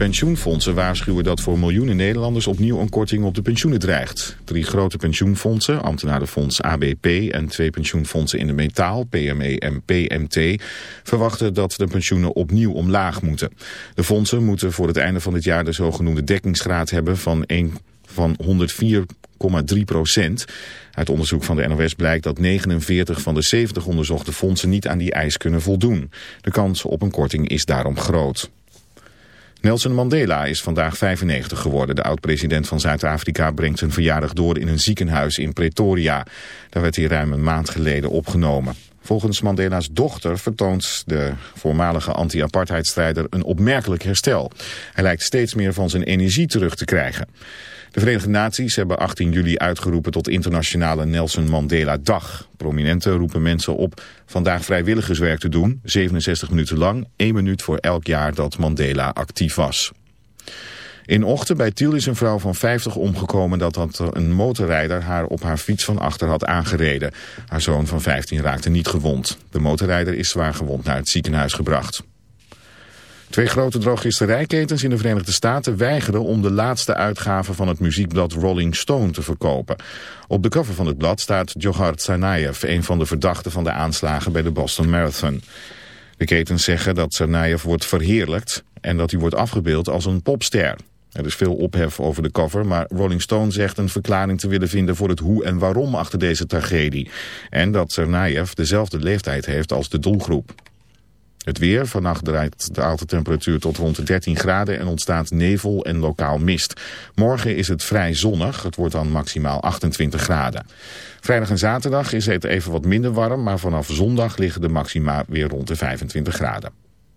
Pensioenfondsen waarschuwen dat voor miljoenen Nederlanders opnieuw een korting op de pensioenen dreigt. Drie grote pensioenfondsen, ambtenarenfonds ABP en twee pensioenfondsen in de metaal, PME en PMT, verwachten dat de pensioenen opnieuw omlaag moeten. De fondsen moeten voor het einde van dit jaar de zogenoemde dekkingsgraad hebben van 1 van 104,3 procent. Uit onderzoek van de NOS blijkt dat 49 van de 70 onderzochte fondsen niet aan die eis kunnen voldoen. De kans op een korting is daarom groot. Nelson Mandela is vandaag 95 geworden. De oud-president van Zuid-Afrika brengt zijn verjaardag door in een ziekenhuis in Pretoria. Daar werd hij ruim een maand geleden opgenomen. Volgens Mandela's dochter vertoont de voormalige anti-apartheidstrijder een opmerkelijk herstel. Hij lijkt steeds meer van zijn energie terug te krijgen. De Verenigde Naties hebben 18 juli uitgeroepen tot internationale Nelson Mandela Dag. Prominenten roepen mensen op vandaag vrijwilligerswerk te doen, 67 minuten lang, 1 minuut voor elk jaar dat Mandela actief was. In Ochten bij Tiel is een vrouw van 50 omgekomen dat een motorrijder haar op haar fiets van achter had aangereden. Haar zoon van 15 raakte niet gewond. De motorrijder is zwaar gewond naar het ziekenhuis gebracht. Twee grote drogisterijketens in de Verenigde Staten weigeren om de laatste uitgave van het muziekblad Rolling Stone te verkopen. Op de cover van het blad staat Djokhar Tsarnaev, een van de verdachten van de aanslagen bij de Boston Marathon. De ketens zeggen dat Tsarnaev wordt verheerlijkt en dat hij wordt afgebeeld als een popster. Er is veel ophef over de cover, maar Rolling Stone zegt een verklaring te willen vinden voor het hoe en waarom achter deze tragedie. En dat Tsarnaev dezelfde leeftijd heeft als de doelgroep. Het weer, vannacht draait de temperatuur tot rond de 13 graden en ontstaat nevel en lokaal mist. Morgen is het vrij zonnig, het wordt dan maximaal 28 graden. Vrijdag en zaterdag is het even wat minder warm, maar vanaf zondag liggen de maxima weer rond de 25 graden.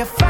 Het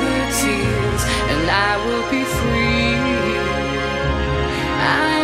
and I will be free. I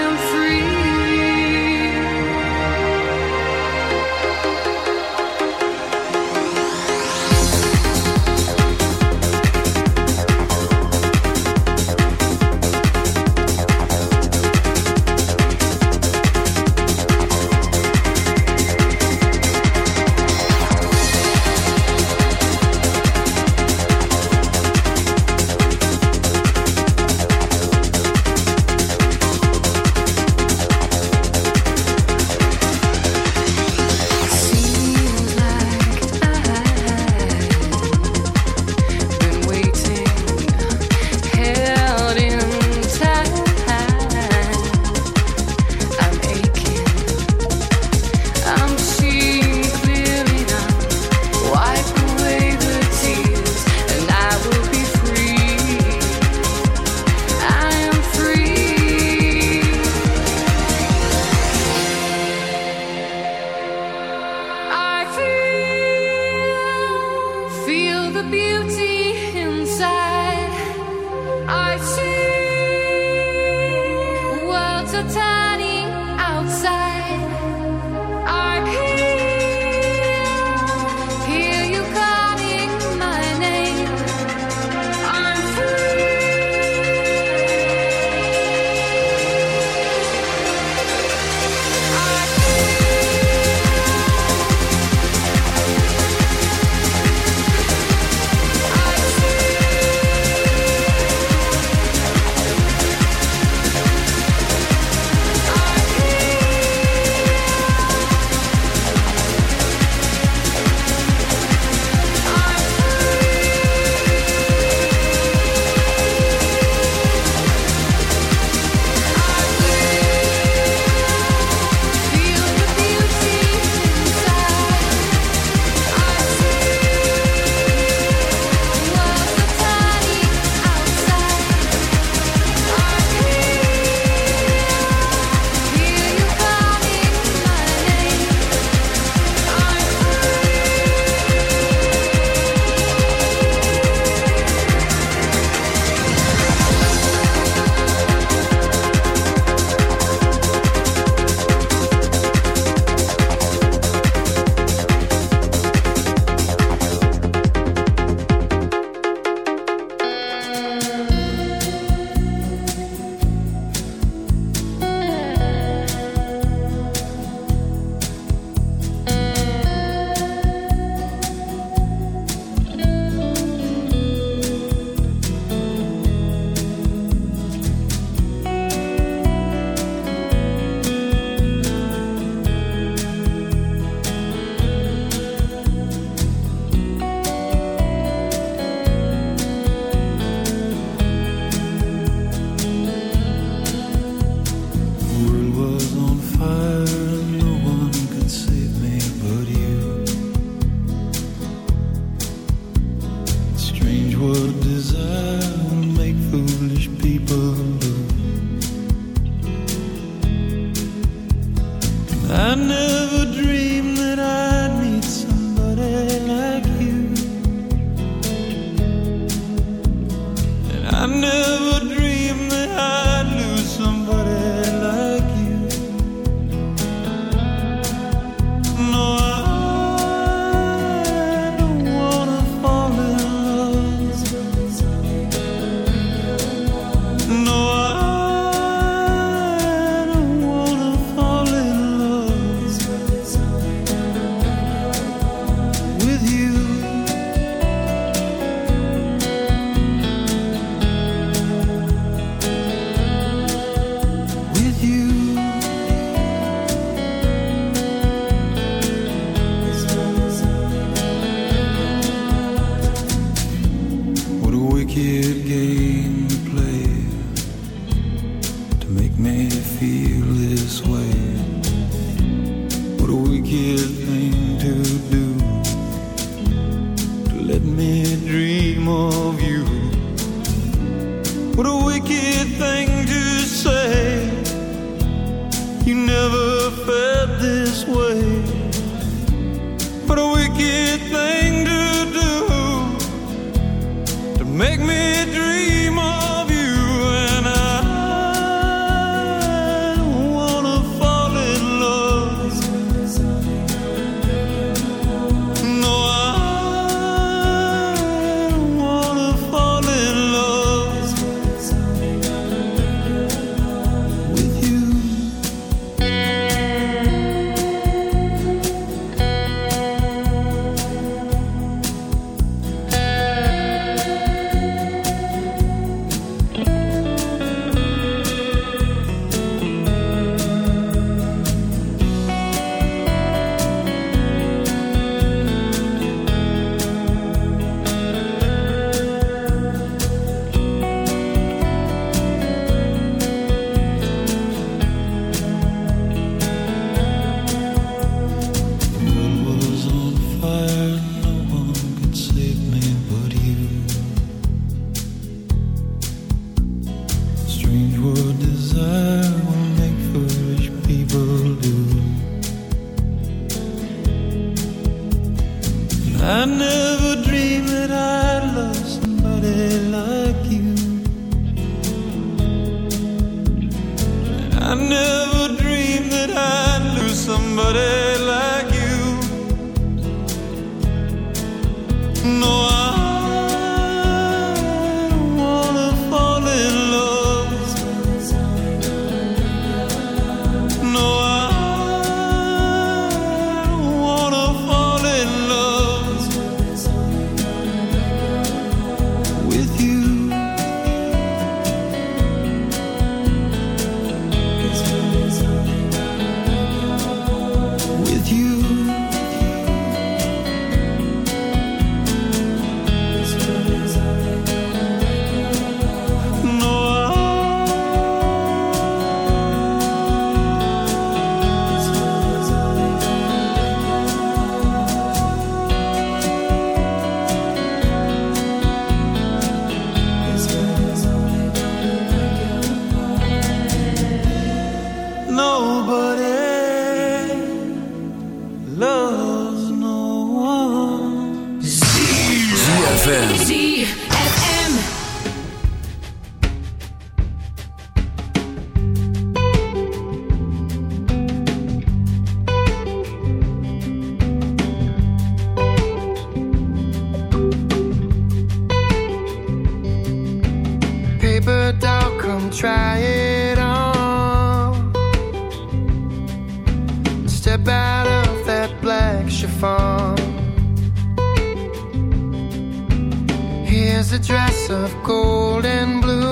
Here's a dress of gold and blue.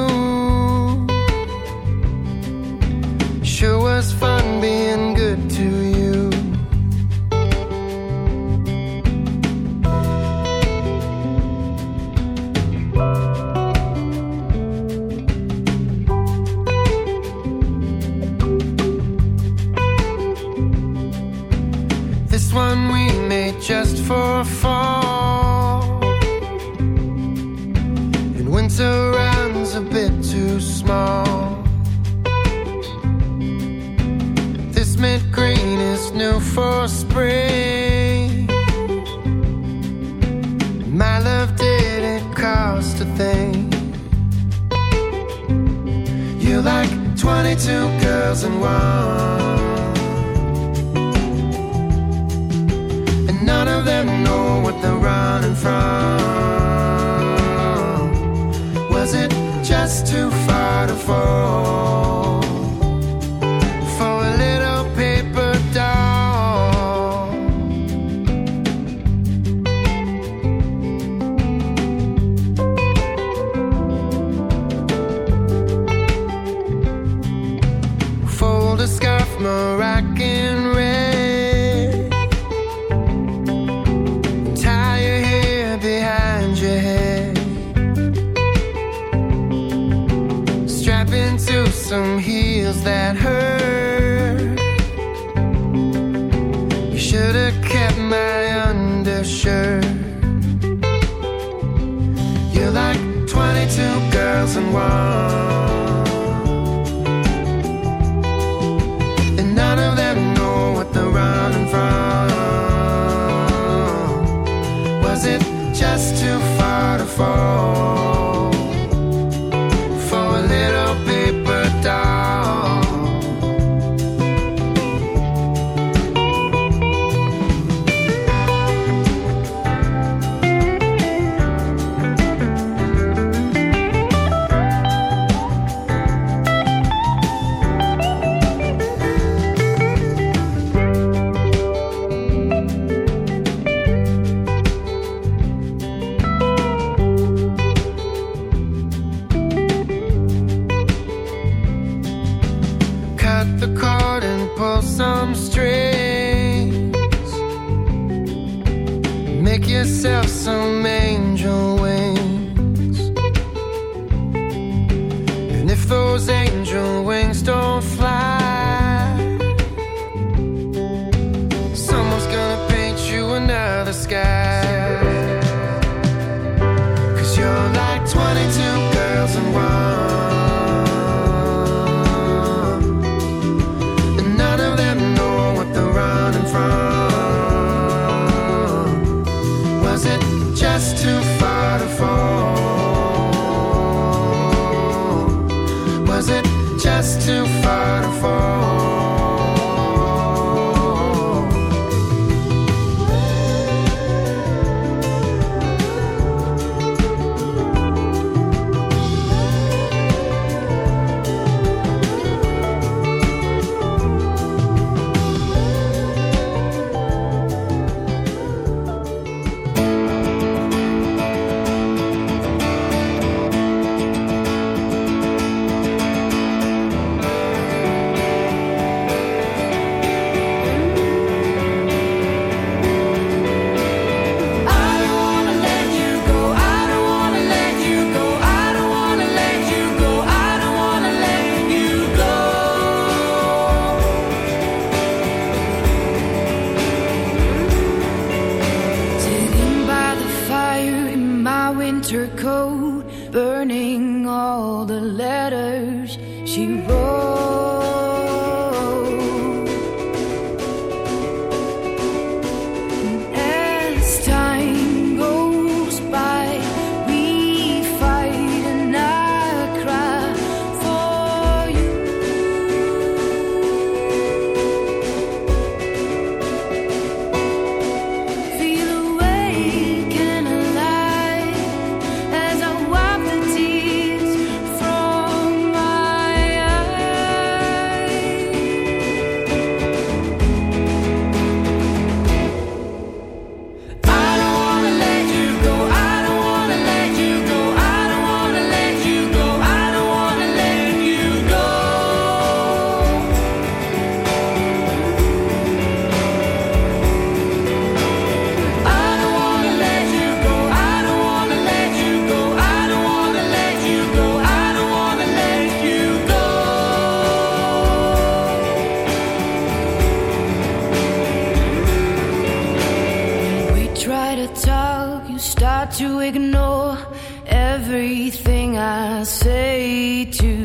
To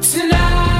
tonight.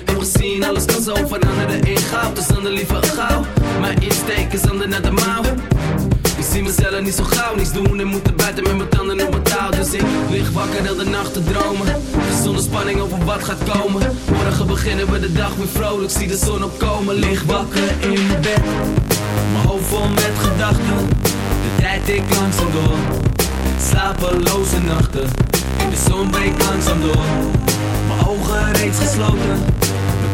Zo veranderen in goud. Dus dan de liever gauw. Mijn insteek is handen naar de mouw. Ik zie mezelf niet zo gauw. Niets doen en moeten buiten met mijn tanden op mijn touw. Dus ik lig wakker heel de nacht te dromen. Zonder spanning over wat gaat komen. Morgen beginnen we de dag weer vrolijk. Zie de zon opkomen, lig wakker in bed. Mijn hoofd vol met gedachten. De tijd ik langzaam door. Slapeloze nachten. De zon breekt langzaam door. Mijn ogen reeds gesloten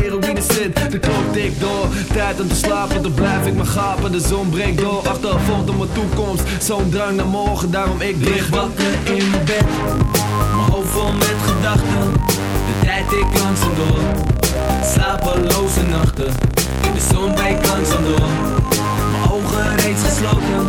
heroïne zit. De klok tikt door, tijd om te slapen. Dan blijf ik maar gapen, de zon breekt door. Achtervolgt op mijn toekomst, zo'n drang naar morgen. Daarom ik lig wakker in mijn bed. Mijn hoofd vol met gedachten. De tijd ik langzaam door. Slapeloze nachten. De zon breekt langzaam door. Mijn ogen reeds gesloten